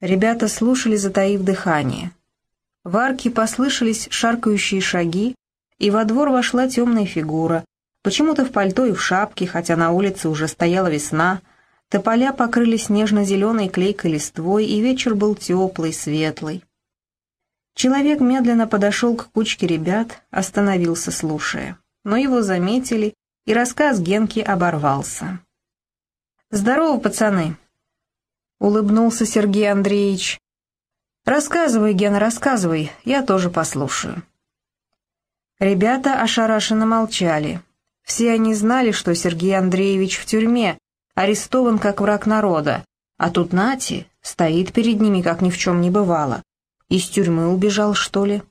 Ребята слушали, затаив дыхание. В арке послышались шаркающие шаги, и во двор вошла темная фигура, почему-то в пальто и в шапке, хотя на улице уже стояла весна, тополя покрылись нежно-зеленой клейкой листвой, и вечер был теплый, светлый. Человек медленно подошел к кучке ребят, остановился, слушая. Но его заметили, и рассказ Генки оборвался. «Здорово, пацаны!» — улыбнулся Сергей Андреевич. «Рассказывай, Гена, рассказывай, я тоже послушаю». Ребята ошарашенно молчали. Все они знали, что Сергей Андреевич в тюрьме, арестован как враг народа, а тут Нати стоит перед ними, как ни в чем не бывало. Из тюрьмы убежал, что ли?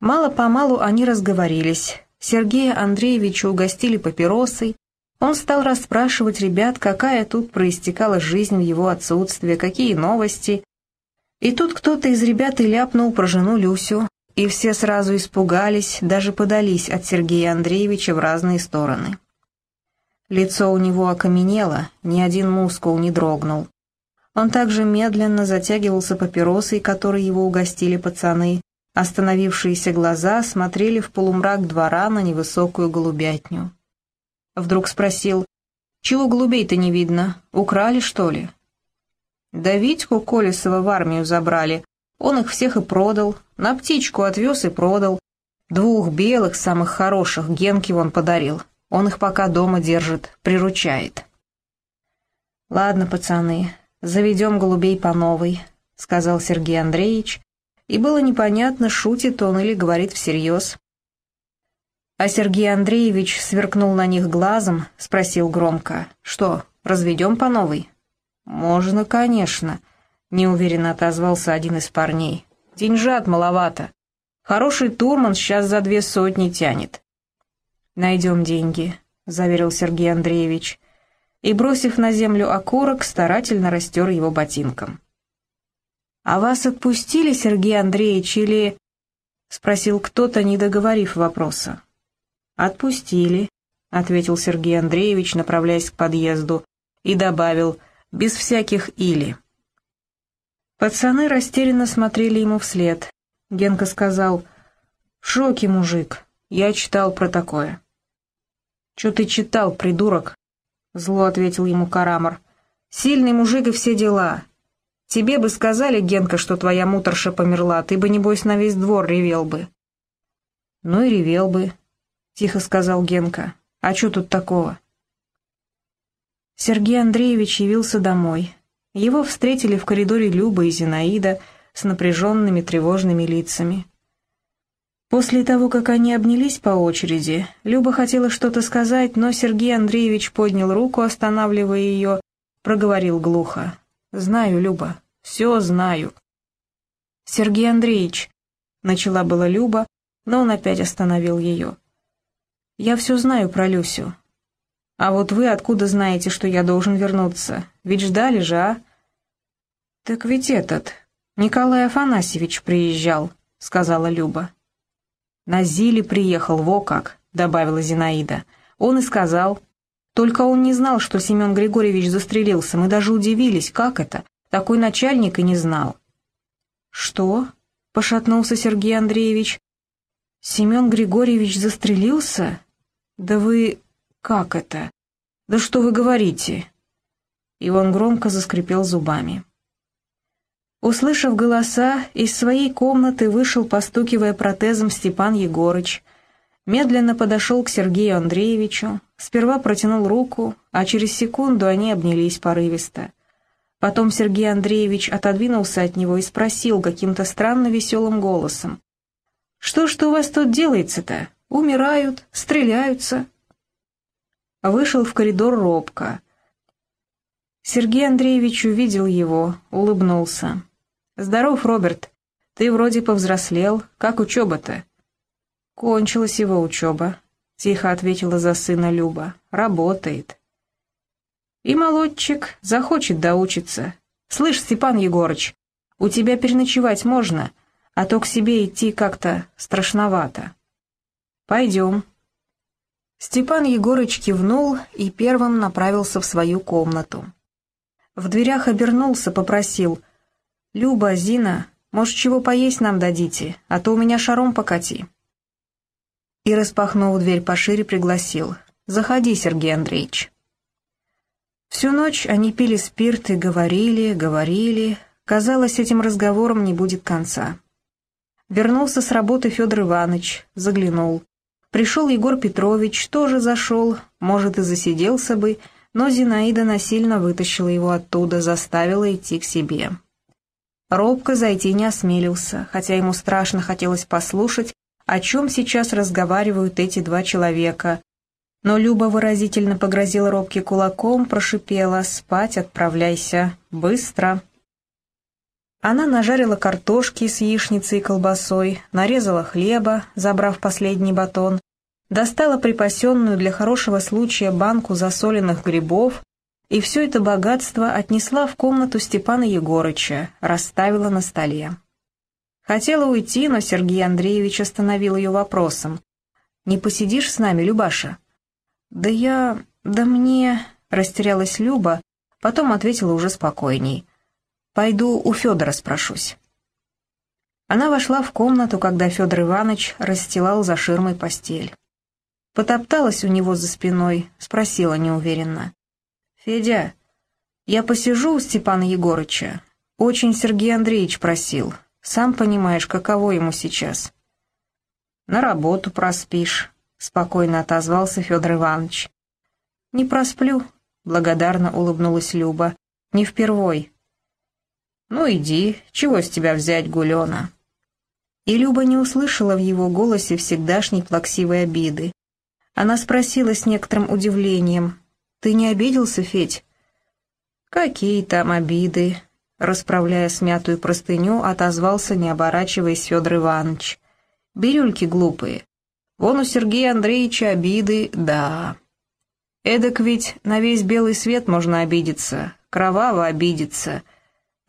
Мало-помалу они разговорились. Сергея Андреевича угостили папиросой. Он стал расспрашивать ребят, какая тут проистекала жизнь в его отсутствие, какие новости. И тут кто-то из ребят и ляпнул про жену Люсю, и все сразу испугались, даже подались от Сергея Андреевича в разные стороны. Лицо у него окаменело, ни один мускул не дрогнул. Он также медленно затягивался папиросой, которой его угостили пацаны. Остановившиеся глаза смотрели в полумрак двора на невысокую голубятню. Вдруг спросил, «Чего голубей-то не видно? Украли, что ли?» «Да Витьку Колесова в армию забрали. Он их всех и продал. На птичку отвез и продал. Двух белых, самых хороших, Генке он подарил. Он их пока дома держит, приручает». «Ладно, пацаны, заведем голубей по новой», — сказал Сергей Андреевич, и было непонятно, шутит он или говорит всерьез. А Сергей Андреевич сверкнул на них глазом, спросил громко, «Что, разведем по новой?» «Можно, конечно», — неуверенно отозвался один из парней. «Деньжат маловато. Хороший турман сейчас за две сотни тянет». «Найдем деньги», — заверил Сергей Андреевич и, бросив на землю окурок, старательно растер его ботинком. «А вас отпустили, Сергей Андреевич, или...» — спросил кто-то, не договорив вопроса. «Отпустили», — ответил Сергей Андреевич, направляясь к подъезду, и добавил, без всяких «или». Пацаны растерянно смотрели ему вслед. Генка сказал, «В шоке, мужик, я читал про такое». «Чё ты читал, придурок?» — зло ответил ему Карамор. «Сильный мужик и все дела. Тебе бы сказали, Генка, что твоя муторша померла, ты бы, небось, на весь двор ревел бы». «Ну и ревел бы», — тихо сказал Генка. «А что тут такого?» Сергей Андреевич явился домой. Его встретили в коридоре Люба и Зинаида с напряженными тревожными лицами. После того, как они обнялись по очереди, Люба хотела что-то сказать, но Сергей Андреевич поднял руку, останавливая ее, проговорил глухо. «Знаю, Люба, все знаю». «Сергей Андреевич», — начала была Люба, но он опять остановил ее. «Я все знаю про Люсю. А вот вы откуда знаете, что я должен вернуться? Ведь ждали же, а?» «Так ведь этот, Николай Афанасьевич приезжал», — сказала Люба. «На Зиле приехал, во как», — добавила Зинаида. «Он и сказал. Только он не знал, что Семен Григорьевич застрелился. Мы даже удивились, как это. Такой начальник и не знал». «Что?» — пошатнулся Сергей Андреевич. «Семен Григорьевич застрелился? Да вы... как это? Да что вы говорите?» И он громко заскрипел зубами. Услышав голоса, из своей комнаты вышел, постукивая протезом, Степан Егорыч. Медленно подошел к Сергею Андреевичу, сперва протянул руку, а через секунду они обнялись порывисто. Потом Сергей Андреевич отодвинулся от него и спросил каким-то странно веселым голосом. «Что ж у вас тут делается-то? Умирают, стреляются?» Вышел в коридор робко. Сергей Андреевич увидел его, улыбнулся. «Здоров, Роберт. Ты вроде повзрослел. Как учеба-то?» «Кончилась его учеба», — тихо ответила за сына Люба. «Работает». «И молодчик захочет доучиться. Слышь, Степан Егорыч, у тебя переночевать можно, а то к себе идти как-то страшновато». «Пойдем». Степан Егорыч кивнул и первым направился в свою комнату. В дверях обернулся, попросил — «Люба, Зина, может, чего поесть нам дадите, а то у меня шаром покати». И, распахнув дверь пошире, пригласил. «Заходи, Сергей Андреевич». Всю ночь они пили спирт и говорили, говорили. Казалось, этим разговором не будет конца. Вернулся с работы Федор Иванович, заглянул. Пришел Егор Петрович, тоже зашел, может, и засиделся бы, но Зинаида насильно вытащила его оттуда, заставила идти к себе. Робко зайти не осмелился, хотя ему страшно хотелось послушать, о чем сейчас разговаривают эти два человека, но Люба выразительно погрозила Робке кулаком, прошипела «Спать отправляйся! Быстро!» Она нажарила картошки с яичницей и колбасой, нарезала хлеба, забрав последний батон, достала припасенную для хорошего случая банку засоленных грибов и все это богатство отнесла в комнату Степана Егорыча, расставила на столе. Хотела уйти, но Сергей Андреевич остановил ее вопросом. «Не посидишь с нами, Любаша?» «Да я... да мне...» — растерялась Люба, потом ответила уже спокойней. «Пойду у Федора спрошусь». Она вошла в комнату, когда Федор Иванович расстилал за ширмой постель. Потопталась у него за спиной, спросила неуверенно. «Федя, я посижу у Степана Егорыча. Очень Сергей Андреевич просил. Сам понимаешь, каково ему сейчас». «На работу проспишь», — спокойно отозвался Федор Иванович. «Не просплю», — благодарно улыбнулась Люба. «Не впервой». «Ну иди, чего с тебя взять, Гулена?» И Люба не услышала в его голосе всегдашней плаксивой обиды. Она спросила с некоторым удивлением. «Ты не обиделся, Федь?» «Какие там обиды?» Расправляя смятую простыню, отозвался, не оборачиваясь, Федор Иванович. «Бирюльки глупые. Вон у Сергея Андреевича обиды, да. Эдак ведь на весь белый свет можно обидеться, кроваво обидеться.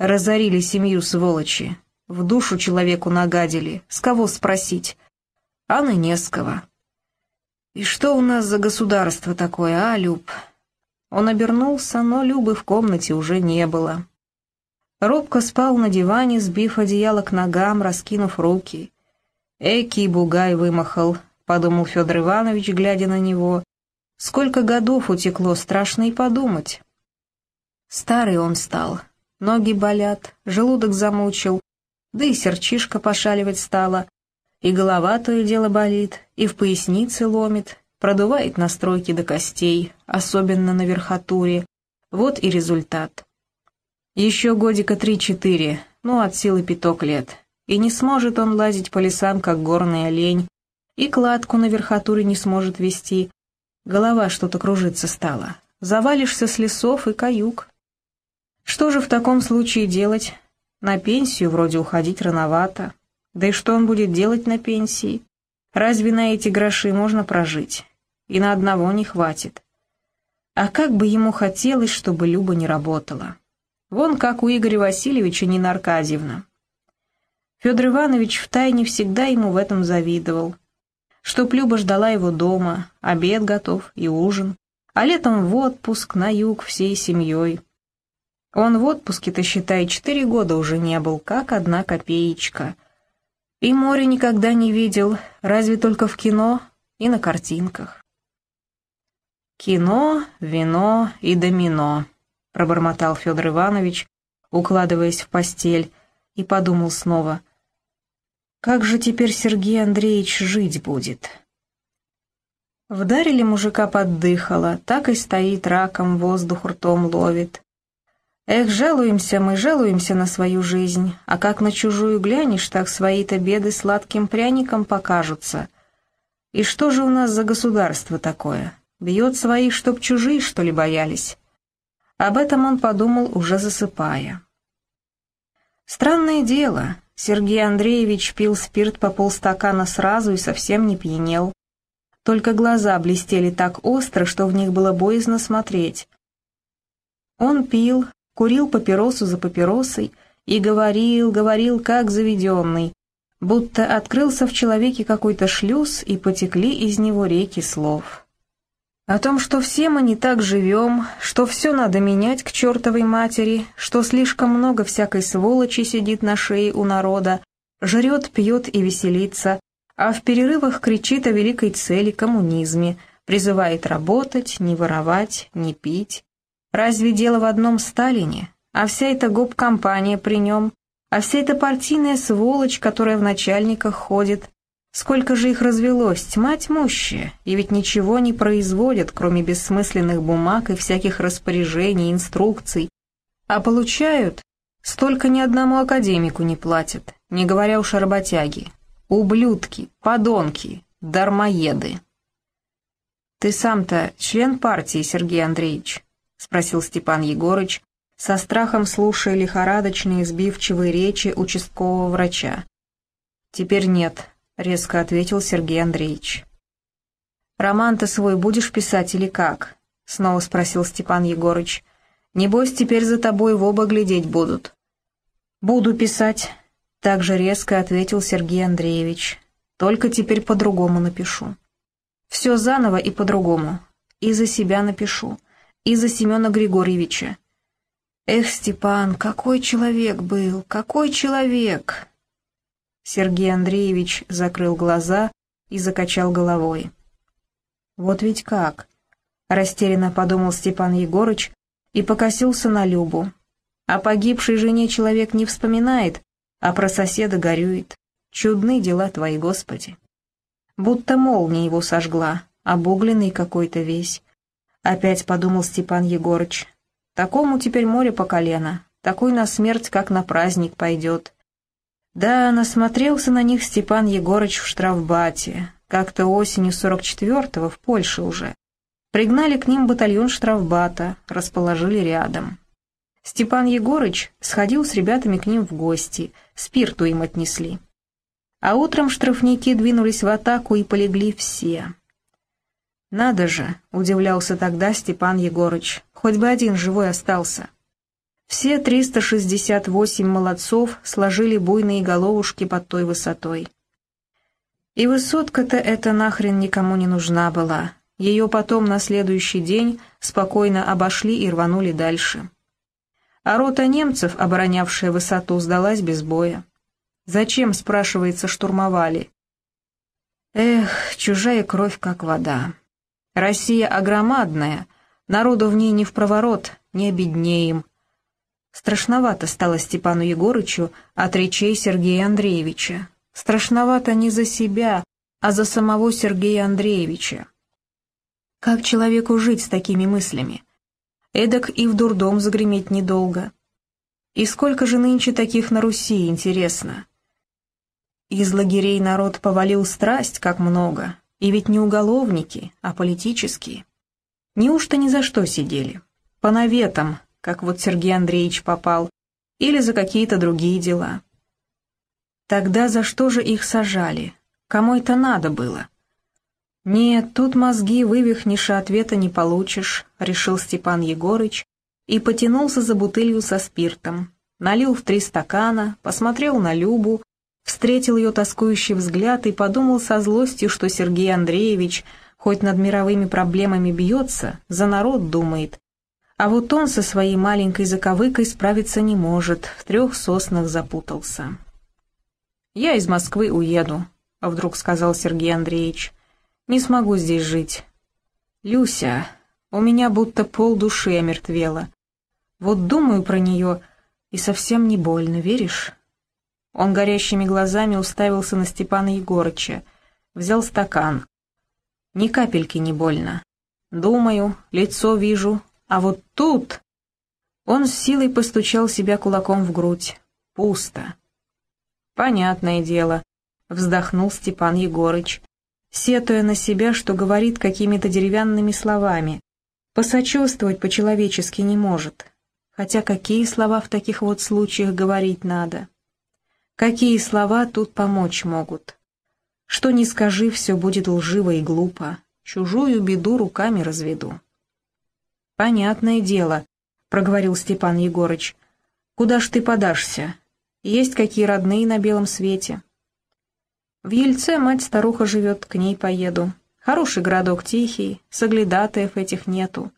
Разорили семью сволочи, в душу человеку нагадили, с кого спросить? А на не с кого. И что у нас за государство такое, а, Люб? Он обернулся, но Любы в комнате уже не было. Робко спал на диване, сбив одеяло к ногам, раскинув руки. Экий бугай вымахал, подумал Федор Иванович, глядя на него. Сколько годов утекло, страшно и подумать. Старый он стал, ноги болят, желудок замучил, да и серчишка пошаливать стала, и голова то и дело болит, и в пояснице ломит, продувает настройки до костей, особенно на верхотуре. Вот и результат. Еще годика три-четыре, ну от силы пяток лет, и не сможет он лазить по лесам, как горный олень, и кладку на верхотуре не сможет вести. Голова что-то кружиться стала. Завалишься с лесов и каюк. Что же в таком случае делать? На пенсию вроде уходить рановато. Да и что он будет делать на пенсии? Разве на эти гроши можно прожить? И на одного не хватит. А как бы ему хотелось, чтобы Люба не работала. Вон как у Игоря Васильевича Нина Аркадьевна. Федор Иванович втайне всегда ему в этом завидовал чтоб Люба ждала его дома, обед готов и ужин, а летом в отпуск на юг всей семьей. Он в отпуске-то, считай, четыре года уже не был, как одна копеечка. И море никогда не видел, разве только в кино и на картинках. «Кино, вино и домино», — пробормотал Федор Иванович, укладываясь в постель, и подумал снова — как же теперь Сергей Андреевич жить будет? Вдарили мужика поддыхало, так и стоит раком, воздух ртом ловит. Эх, жалуемся мы, жалуемся на свою жизнь, а как на чужую глянешь, так свои-то беды сладким пряником покажутся. И что же у нас за государство такое? Бьет своих, чтоб чужие, что ли, боялись? Об этом он подумал, уже засыпая. Странное дело, Сергей Андреевич пил спирт по полстакана сразу и совсем не пьянел. Только глаза блестели так остро, что в них было боязно смотреть. Он пил, курил папиросу за папиросой и говорил, говорил, как заведенный, будто открылся в человеке какой-то шлюз и потекли из него реки слов. О том, что все мы не так живем, что все надо менять к чертовой матери, что слишком много всякой сволочи сидит на шее у народа, жрет, пьет и веселится, а в перерывах кричит о великой цели коммунизме, призывает работать, не воровать, не пить. Разве дело в одном Сталине? А вся эта гоп-компания при нем? А вся эта партийная сволочь, которая в начальниках ходит? Сколько же их развелось, тьма тьмущая, и ведь ничего не производят, кроме бессмысленных бумаг и всяких распоряжений, инструкций. А получают, столько ни одному академику не платят, не говоря уж о работяге. Ублюдки, подонки, дармоеды. «Ты сам-то член партии, Сергей Андреевич?» — спросил Степан Егорыч, со страхом слушая лихорадочные сбивчивые речи участкового врача. «Теперь нет», резко ответил Сергей Андреевич. «Роман-то свой будешь писать или как?» — снова спросил Степан Егорыч. «Небось, теперь за тобой в оба глядеть будут». «Буду писать», — также резко ответил Сергей Андреевич. «Только теперь по-другому напишу. Все заново и по-другому. И за себя напишу, и за Семена Григорьевича. Эх, Степан, какой человек был, какой человек!» Сергей Андреевич закрыл глаза и закачал головой. «Вот ведь как!» — растерянно подумал Степан Егорыч и покосился на Любу. «О погибшей жене человек не вспоминает, а про соседа горюет. Чудны дела твои, Господи!» Будто молния его сожгла, обугленный какой-то весь. Опять подумал Степан Егорыч. Такому теперь море по колено, такой на смерть, как на праздник пойдет. Да, насмотрелся на них Степан Егорыч в штрафбате, как-то осенью 44-го в Польше уже. Пригнали к ним батальон штрафбата, расположили рядом. Степан Егорыч сходил с ребятами к ним в гости, спирту им отнесли. А утром штрафники двинулись в атаку и полегли все. «Надо же!» — удивлялся тогда Степан Егорыч. «Хоть бы один живой остался». Все 368 молодцов сложили буйные головушки под той высотой. И высотка-то эта нахрен никому не нужна была. Ее потом на следующий день спокойно обошли и рванули дальше. А рота немцев, оборонявшая высоту, сдалась без боя. Зачем, спрашивается, штурмовали? Эх, чужая кровь как вода. Россия огромадная, народу в ней не в проворот, не обеднеем, Страшновато стало Степану Егорычу от речей Сергея Андреевича. Страшновато не за себя, а за самого Сергея Андреевича. Как человеку жить с такими мыслями? Эдак и в дурдом загреметь недолго. И сколько же нынче таких на Руси, интересно? Из лагерей народ повалил страсть, как много, и ведь не уголовники, а политические. Неужто ни за что сидели? По наветам, как вот Сергей Андреевич попал, или за какие-то другие дела. Тогда за что же их сажали? Кому это надо было? «Нет, тут мозги вывихнешь, ответа не получишь», — решил Степан Егорыч и потянулся за бутылью со спиртом. Налил в три стакана, посмотрел на Любу, встретил ее тоскующий взгляд и подумал со злостью, что Сергей Андреевич хоть над мировыми проблемами бьется, за народ думает, а вот он со своей маленькой заковыкой справиться не может, в трех соснах запутался. «Я из Москвы уеду», — вдруг сказал Сергей Андреевич. «Не смогу здесь жить». «Люся, у меня будто пол души омертвела. Вот думаю про нее, и совсем не больно, веришь?» Он горящими глазами уставился на Степана Егорыча, взял стакан. «Ни капельки не больно. Думаю, лицо вижу, а вот тут... Он с силой постучал себя кулаком в грудь. Пусто. Понятное дело, вздохнул Степан Егорыч, сетуя на себя, что говорит какими-то деревянными словами. Посочувствовать по-человечески не может. Хотя какие слова в таких вот случаях говорить надо? Какие слова тут помочь могут? Что ни скажи, все будет лживо и глупо. Чужую беду руками разведу. «Понятное дело», — проговорил Степан Егорыч. «Куда ж ты подашься? Есть какие родные на белом свете?» «В Ельце мать-старуха живет, к ней поеду. Хороший городок тихий, соглядатаев этих нету.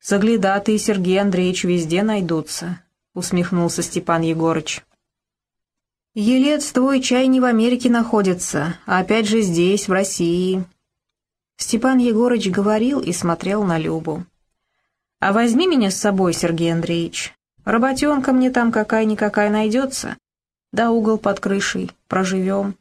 Соглядатые Сергей Андреевич везде найдутся, усмехнулся Степан Егорыч. Елец твой чай не в Америке находится, а опять же здесь, в России. Степан Егорыч говорил и смотрел на Любу. «А возьми меня с собой, Сергей Андреевич. Работенка мне там какая-никакая найдется. Да угол под крышей, проживем.